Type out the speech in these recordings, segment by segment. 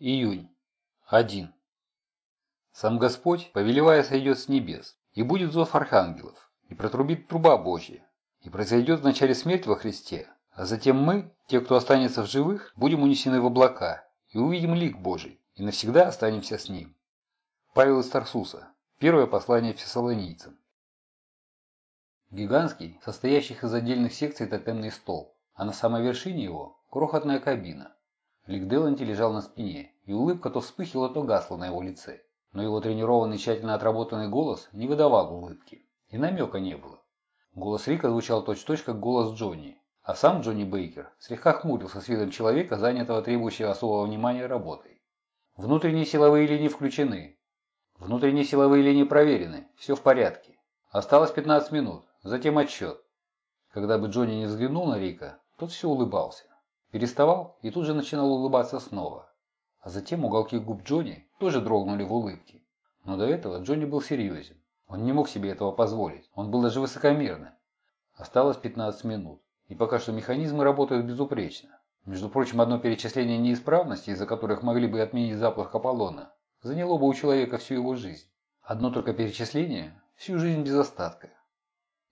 Июнь. 1. Сам Господь, повелевая, сойдет с небес, и будет зов архангелов, и протрубит труба Божья, и произойдет вначале смерть во Христе, а затем мы, те, кто останется в живых, будем унесены в облака, и увидим лик Божий, и навсегда останемся с Ним. Павел из Тарсуса. Первое послание фессалонийцам. Гигантский, состоящий из отдельных секций тотемный стол, а на самой вершине его – крохотная кабина. Лик Деланти лежал на спине, и улыбка то вспыхивала, то гасла на его лице. Но его тренированный, тщательно отработанный голос не выдавал улыбки. И намека не было. Голос Рика звучал точь-точь, как голос Джонни. А сам Джонни Бейкер слегка хмурился с видом человека, занятого требующего особого внимания работой. Внутренние силовые линии включены. Внутренние силовые линии проверены. Все в порядке. Осталось 15 минут. Затем отсчет. Когда бы Джонни не взглянул на Рика, тот все улыбался. Переставал и тут же начинал улыбаться снова. А затем уголки губ Джонни тоже дрогнули в улыбке. Но до этого Джонни был серьезен. Он не мог себе этого позволить. Он был даже высокомерным. Осталось 15 минут. И пока что механизмы работают безупречно. Между прочим, одно перечисление неисправностей, из-за которых могли бы отменить запуск Аполлона, заняло бы у человека всю его жизнь. Одно только перечисление – всю жизнь без остатка.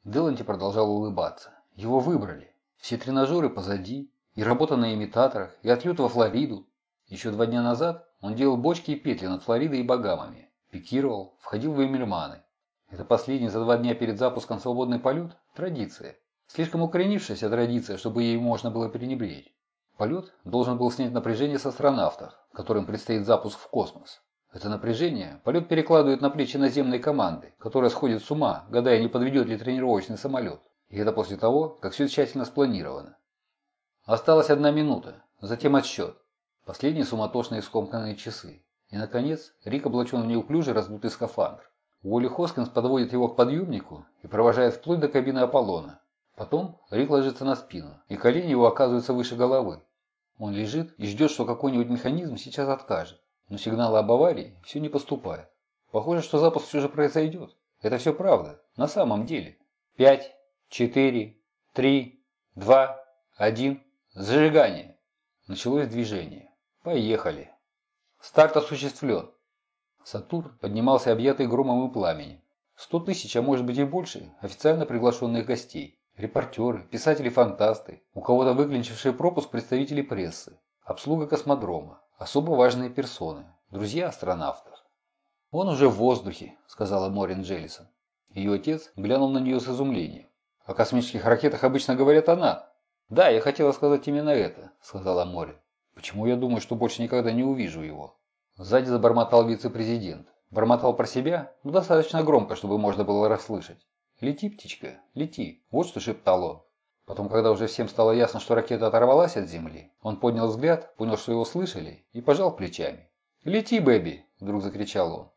Деланти продолжал улыбаться. Его выбрали. Все тренажеры позади, и работа на имитаторах, и отлет во Флориду. Еще два дня назад он делал бочки и петли над Флоридой и Багамами, пикировал, входил в Эмельманы. Это последний за два дня перед запуском свободный полет – традиция. Слишком укоренившаяся традиция, чтобы ей можно было пренебречь. Полет должен был снять напряжение с астронавтов, которым предстоит запуск в космос. Это напряжение полет перекладывает на плечи наземной команды, которая сходит с ума, гадая, не подведет ли тренировочный самолет. И это после того, как все тщательно спланировано. Осталась одна минута, затем отсчет. Последние суматошные скомканные часы. И, наконец, Рик облачен в неуклюжий раздутый скафандр. Уолли Хоскинс подводит его к подъемнику и провожает вплоть до кабины Аполлона. Потом Рик ложится на спину, и колени его оказываются выше головы. Он лежит и ждет, что какой-нибудь механизм сейчас откажет. Но сигналы об аварии все не поступают. Похоже, что запуск все же произойдет. Это все правда. На самом деле. Пять, четыре, три, два, один. Зажигание. Началось движение. Поехали. Старт осуществлен. Сатурн поднимался объятый громом и пламенем. Сто тысяч, а может быть и больше, официально приглашенных гостей. Репортеры, писатели-фантасты, у кого-то выклинчившие пропуск представители прессы, обслуга космодрома, Особо важные персоны, друзья астронавтов. «Он уже в воздухе», – сказала Морин Джеллисон. Ее отец глянул на нее с изумлением. «О космических ракетах обычно говорят она». «Да, я хотела сказать именно это», – сказала Морин. «Почему я думаю, что больше никогда не увижу его?» Сзади забормотал вице-президент. Бормотал про себя, но достаточно громко, чтобы можно было расслышать. «Лети, птичка, лети», вот что шептал он. Потом, когда уже всем стало ясно, что ракета оторвалась от земли, он поднял взгляд, понял, что его слышали, и пожал плечами. «Лети, Бэби!» – вдруг закричал он.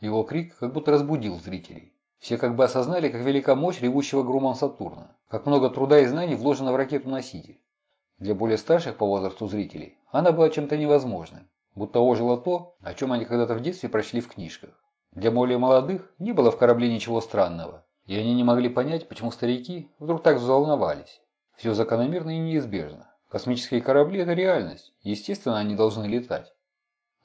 Его крик как будто разбудил зрителей. Все как бы осознали, как велика мощь ревущего громом Сатурна, как много труда и знаний вложено в ракету-носитель. Для более старших по возрасту зрителей она была чем-то невозможным, будто ожило то, о чем они когда-то в детстве прочли в книжках. Для более молодых не было в корабле ничего странного, и они не могли понять, почему старики вдруг так взволновались. Все закономерно и неизбежно. Космические корабли – это реальность. Естественно, они должны летать.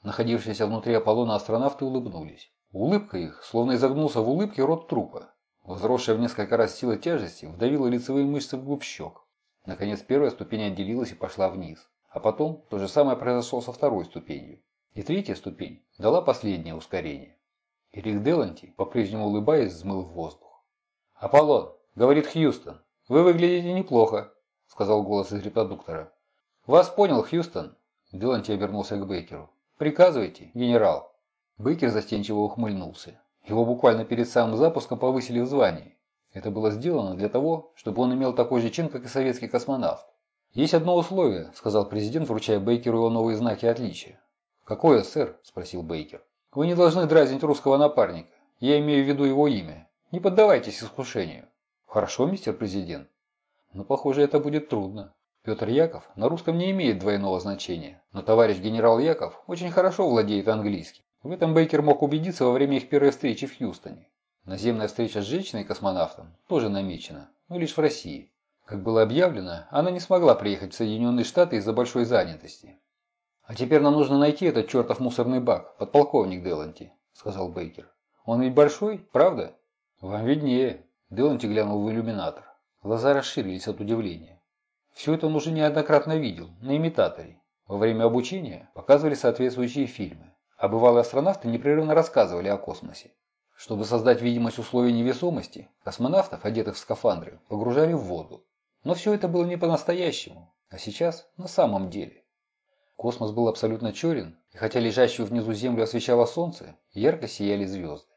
Находившиеся внутри Аполлона астронавты улыбнулись. Улыбка их, словно изогнулся в улыбке рот трупа. Возросшая в несколько раз сила тяжести вдавила лицевые мышцы в глубь щек. Наконец первая ступень отделилась и пошла вниз. А потом то же самое произошло со второй ступенью. И третья ступень дала последнее ускорение. Эрик Деланти, по-прежнему улыбаясь, взмыл в воздух. «Аполлон», — говорит Хьюстон, — «вы выглядите неплохо», — сказал голос из репродуктора. «Вас понял, Хьюстон», — Деланти обернулся к Бейкеру. «Приказывайте, генерал». Бейкер застенчиво ухмыльнулся. Его буквально перед самым запуском повысили в звании. Это было сделано для того, чтобы он имел такой же чин, как и советский космонавт. «Есть одно условие», – сказал президент, вручая Бейкеру его новые знаки отличия. «Какое, сэр?» – спросил Бейкер. «Вы не должны дразнить русского напарника. Я имею в виду его имя. Не поддавайтесь искушению. Хорошо, мистер президент. Но, похоже, это будет трудно. Петр Яков на русском не имеет двойного значения, но товарищ генерал Яков очень хорошо владеет английским. В этом Бейкер мог убедиться во время их первой встречи в Хьюстоне. Наземная встреча с женщиной-космонавтом тоже намечена, но лишь в России. Как было объявлено, она не смогла приехать в Соединенные Штаты из-за большой занятости. «А теперь нам нужно найти этот чертов мусорный бак, подполковник Деланти», – сказал Бейкер. «Он ведь большой, правда?» «Вам виднее», – Деланти глянул в иллюминатор. Глаза расширились от удивления. Все это он уже неоднократно видел, на имитаторе. Во время обучения показывали соответствующие фильмы, а бывалые астронавты непрерывно рассказывали о космосе. Чтобы создать видимость условий невесомости, космонавтов, одетых в скафандры, погружали в воду. Но все это было не по-настоящему, а сейчас на самом деле. Космос был абсолютно черен, и хотя лежащую внизу Землю освещало солнце, ярко сияли звезды.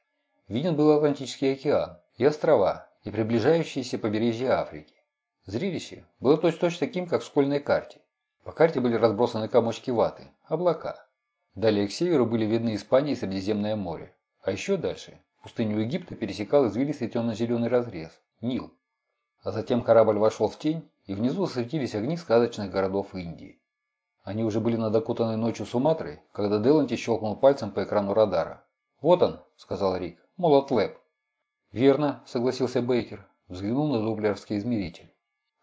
Виден был Атлантический океан, и острова, и приближающиеся побережье Африки. Зрелище было точь-точь таким, как в школьной карте. По карте были разбросаны комочки ваты, облака. Далее к северу были видны Испания и Средиземное море. А еще дальше пустыню Египта пересекал извилистый темно-зеленый разрез – Нил. А затем корабль вошел в тень, и внизу осветились огни сказочных городов Индии. Они уже были над окутанной ночью Суматрой, когда Деланти щелкнул пальцем по экрану радара. «Вот он», — сказал Рик, — «Молотлэб». «Верно», — согласился Бейкер, взглянул на доплеровский измеритель.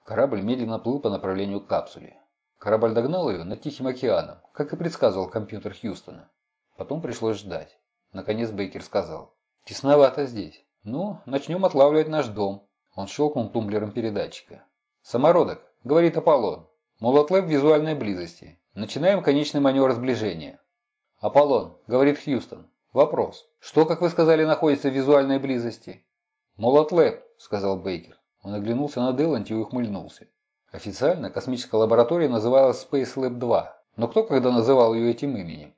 Корабль медленно плыл по направлению к капсуле. Корабль догнал ее над Тихим океаном, как и предсказывал компьютер Хьюстона. Потом пришлось ждать. Наконец Бейкер сказал. «Тесновато здесь. Ну, начнем отлавливать наш дом». Он щелкнул тумблером передатчика. «Самородок», — говорит Аполлон. Молотлэб в визуальной близости. Начинаем конечный маневр сближения. Аполлон, говорит Хьюстон. Вопрос. Что, как вы сказали, находится в визуальной близости? Молотлэб, сказал Бейкер. Он оглянулся на Деланти и ухмыльнулся. Официально космическая лаборатория называлась Space Lab 2, но кто когда называл ее этим именем?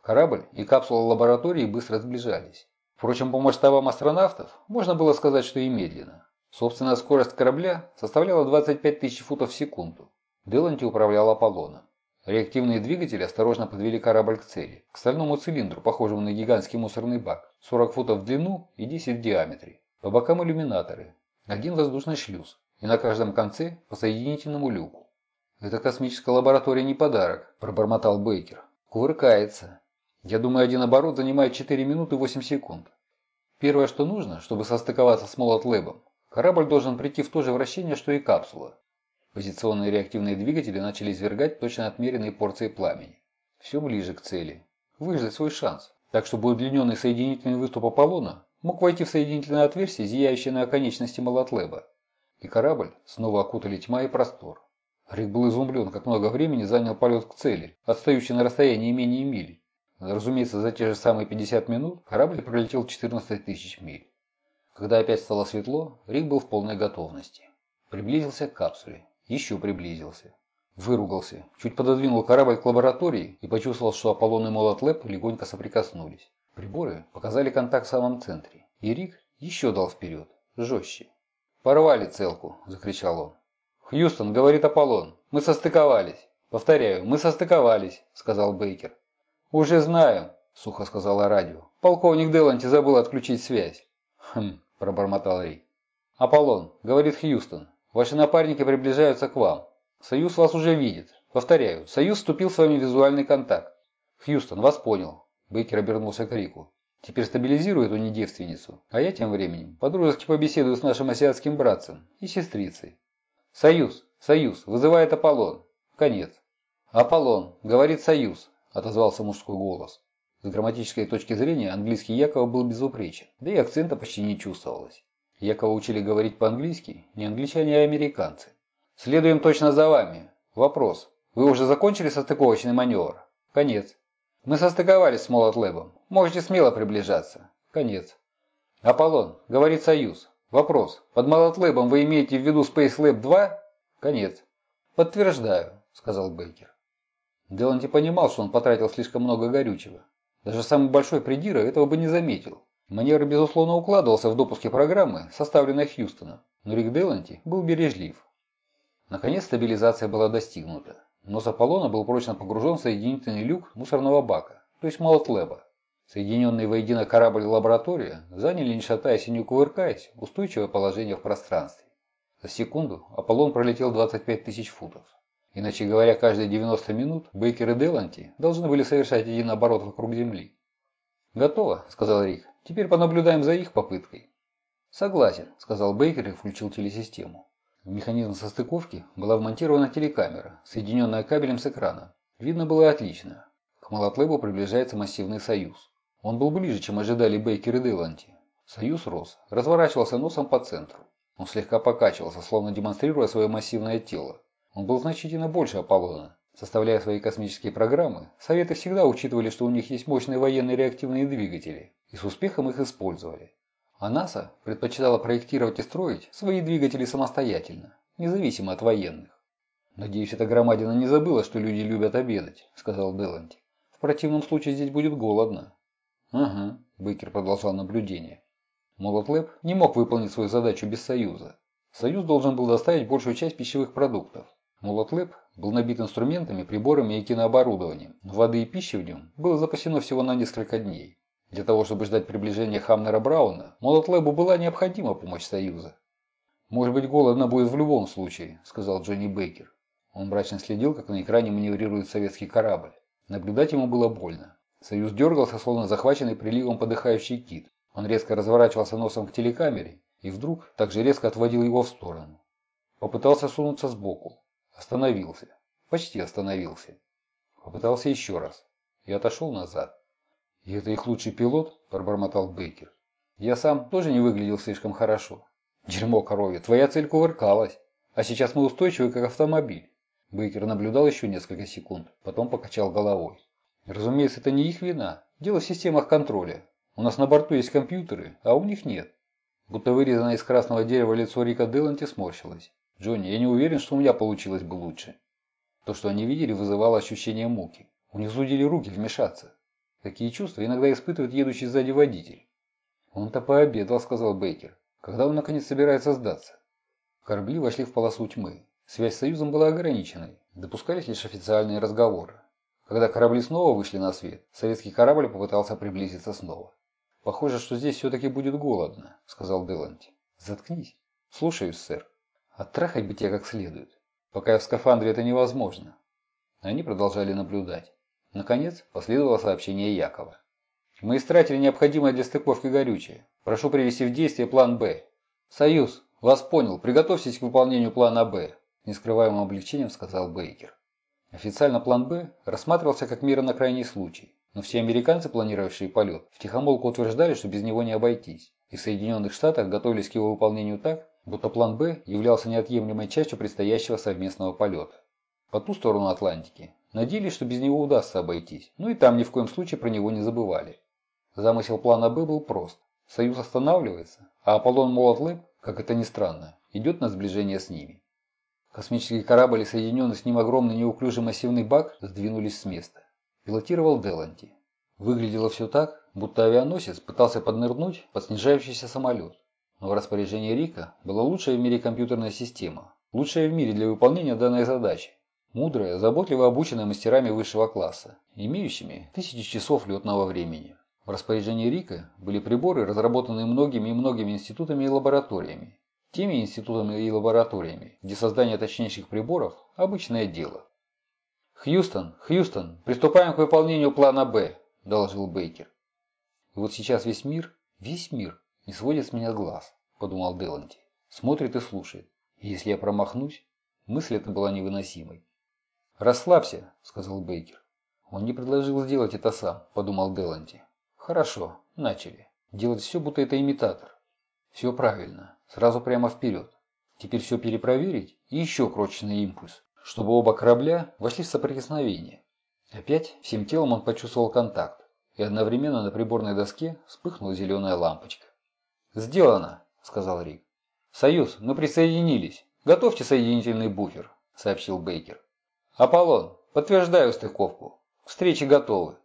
Корабль и капсула лаборатории быстро сближались. Впрочем, по масштабам астронавтов можно было сказать, что и медленно. Собственная скорость корабля составляла 25 тысяч футов в секунду. Деланти управлял Аполлоном. Реактивные двигатели осторожно подвели корабль к цели, к стальному цилиндру, похожему на гигантский мусорный бак, 40 футов в длину и 10 в диаметре. По бокам иллюминаторы, один воздушный шлюз, и на каждом конце по соединительному люку. «Это космическая лаборатория не подарок», – пробормотал Бейкер. «Кувыркается. Я думаю, один оборот занимает 4 минуты 8 секунд. Первое, что нужно, чтобы состыковаться с Молот Лэбом, корабль должен прийти в то же вращение, что и капсула. Позиционные реактивные двигатели начали извергать точно отмеренные порции пламени. Все ближе к цели. Выждать свой шанс, так чтобы удлиненный соединительный выступ Аполлона мог войти в соединительное отверстие, зияющее на оконечности Малатлеба. И корабль снова окутали тьма и простор. Рик был изумлен, как много времени занял полет к цели, отстающий на расстоянии менее мили. Разумеется, за те же самые 50 минут корабль пролетел 14 тысяч миль. Когда опять стало светло, Рик был в полной готовности. Приблизился к капсуле еще приблизился. Выругался, чуть пододвинул корабль к лаборатории и почувствовал, что Аполлон и Молот Лэп легонько соприкоснулись. Приборы показали контакт в самом центре, и Рик еще дал вперед, жестче. «Порвали целку!» – закричал он. «Хьюстон, – говорит Аполлон, – мы состыковались!» «Повторяю, мы состыковались!» – сказал Бейкер. «Уже знаем!» – сухо сказала радио. «Полковник Деланти забыл отключить связь!» «Хм!» – пробормотал Рик. «Аполлон, – говорит Хьюстон, Ваши напарники приближаются к вам. Союз вас уже видит. Повторяю, Союз вступил с вами в визуальный контакт. Хьюстон, вас понял. Бейкер обернулся к Рику. Теперь стабилизируй эту недевственницу, а я тем временем подружески побеседую с нашим азиатским братцем и сестрицей. Союз, Союз, вызывает Аполлон. Конец. Аполлон, говорит Союз, отозвался мужской голос. С грамматической точки зрения английский Якова был безупречен, да и акцента почти не чувствовалось. Якова учили говорить по-английски, не англичане, а американцы. Следуем точно за вами. Вопрос. Вы уже закончили состыковочный маневр? Конец. Мы состыковались с Молотлэбом. Можете смело приближаться. Конец. Аполлон, говорит Союз. Вопрос. Под Молотлэбом вы имеете в виду Space Lab 2? Конец. Подтверждаю, сказал Бейкер. Деланти понимал, что он потратил слишком много горючего. Даже самый большой придира этого бы не заметил. Манер, безусловно, укладывался в допуске программы, составленной Хьюстоном, но Рик Деланти был бережлив. Наконец стабилизация была достигнута. Нос Аполлона был прочно погружен в соединительный люк мусорного бака, то есть молотлеба. Соединенные воедино корабль и лаборатория заняли, не шатаясь и не кувыркаясь, устойчивое положение в пространстве. За секунду Аполлон пролетел 25 тысяч футов. Иначе говоря, каждые 90 минут Бейкер и Деланти должны были совершать один оборот вокруг Земли. «Готово», — сказал Рик. Теперь понаблюдаем за их попыткой. Согласен, сказал Бейкер и включил телесистему. В механизм состыковки была вмонтирована телекамера, соединенная кабелем с экраном. Видно было отлично. К Малатлебу приближается массивный союз. Он был ближе, чем ожидали Бейкер и Деланти. Союз рос, разворачивался носом по центру. Он слегка покачивался, словно демонстрируя свое массивное тело. Он был значительно больше Аполлона. Составляя свои космические программы, Советы всегда учитывали, что у них есть мощные военные реактивные двигатели, и с успехом их использовали. А НАСА предпочитала проектировать и строить свои двигатели самостоятельно, независимо от военных. «Надеюсь, эта громадина не забыла, что люди любят обедать», – сказал Деланти. «В противном случае здесь будет голодно». «Угу», – Бейкер продолжал наблюдение. Молот Лэб не мог выполнить свою задачу без Союза. Союз должен был доставить большую часть пищевых продуктов. Молот Лэб был набит инструментами, приборами и кинооборудованием, но воды и пищи в нем было запасено всего на несколько дней. Для того, чтобы ждать приближения Хамнера Брауна, Молотлэбу была необходима помощь Союза. «Может быть, голодно будет в любом случае», – сказал Джонни Бейкер. Он мрачно следил, как на экране маневрирует советский корабль. Наблюдать ему было больно. Союз дергался, словно захваченный приливом подыхающий кит. Он резко разворачивался носом к телекамере и вдруг также резко отводил его в сторону. Попытался сунуться сбоку. Остановился. Почти остановился. Попытался еще раз. И отошел назад. «И это их лучший пилот?» – пробормотал Бейкер. «Я сам тоже не выглядел слишком хорошо. Дерьмо коровье, твоя цель кувыркалась. А сейчас мы устойчивы, как автомобиль». Бейкер наблюдал еще несколько секунд, потом покачал головой. «Разумеется, это не их вина. Дело в системах контроля. У нас на борту есть компьютеры, а у них нет». Будто вырезанное из красного дерева лицо Рика Деланти сморщилось. «Джонни, я не уверен, что у меня получилось бы лучше». То, что они видели, вызывало ощущение муки. У них зудили руки вмешаться. Такие чувства иногда испытывает едущий сзади водитель. «Он-то пообедал», — сказал Бейкер. «Когда он, наконец, собирается сдаться?» Корабли вошли в полосу тьмы. Связь с Союзом была ограниченной. Допускались лишь официальные разговоры. Когда корабли снова вышли на свет, советский корабль попытался приблизиться снова. «Похоже, что здесь все-таки будет голодно», — сказал Деланти. «Заткнись». «Слушаюсь, сэр. Оттрахать бы тебя как следует. Пока я в скафандре, это невозможно». Они продолжали наблюдать. Наконец, последовало сообщение Якова. «Мы истратили необходимое для стыковки горючее. Прошу привести в действие план «Б». «Союз, вас понял. Приготовьтесь к выполнению плана «Б», – нескрываемым облегчением сказал Бейкер. Официально план «Б» рассматривался как мера на крайний случай, но все американцы, планировавшие полет, втихомолку утверждали, что без него не обойтись, и в Соединенных Штатах готовились к его выполнению так, будто план «Б» являлся неотъемлемой частью предстоящего совместного полета. По ту сторону Атлантики Надеялись, что без него удастся обойтись, но и там ни в коем случае про него не забывали. Замысел плана «Б» был прост. Союз останавливается, а Аполлон Молот как это ни странно, идет на сближение с ними. Космический корабль и соединенный с ним огромный неуклюжий массивный бак сдвинулись с места. Пилотировал Деланти. Выглядело все так, будто авианосец пытался поднырнуть под снижающийся самолет. Но в распоряжении Рика была лучшая в мире компьютерная система, лучшая в мире для выполнения данной задачи. Мудрая, заботливо обученная мастерами высшего класса, имеющими тысячи часов летного времени. В распоряжении Рика были приборы, разработанные многими и многими институтами и лабораториями. Теми институтами и лабораториями, где создание точнейших приборов – обычное дело. «Хьюстон, Хьюстон, приступаем к выполнению плана «Б», – доложил Бейкер. И вот сейчас весь мир, весь мир не сводит с меня глаз, подумал Деланти. Смотрит и слушает. И если я промахнусь, мысль эта была невыносимой. «Расслабься», – сказал Бейкер. «Он не предложил сделать это сам», – подумал Деланти. «Хорошо, начали. Делать все, будто это имитатор. Все правильно. Сразу прямо вперед. Теперь все перепроверить и еще крошечный импульс, чтобы оба корабля вошли в соприкосновение. Опять всем телом он почувствовал контакт, и одновременно на приборной доске вспыхнула зеленая лампочка. «Сделано», – сказал Рик. «Союз, мы присоединились. Готовьте соединительный буфер», – сообщил Бейкер. «Аполлон, подтверждаю стыковку. Встречи готовы».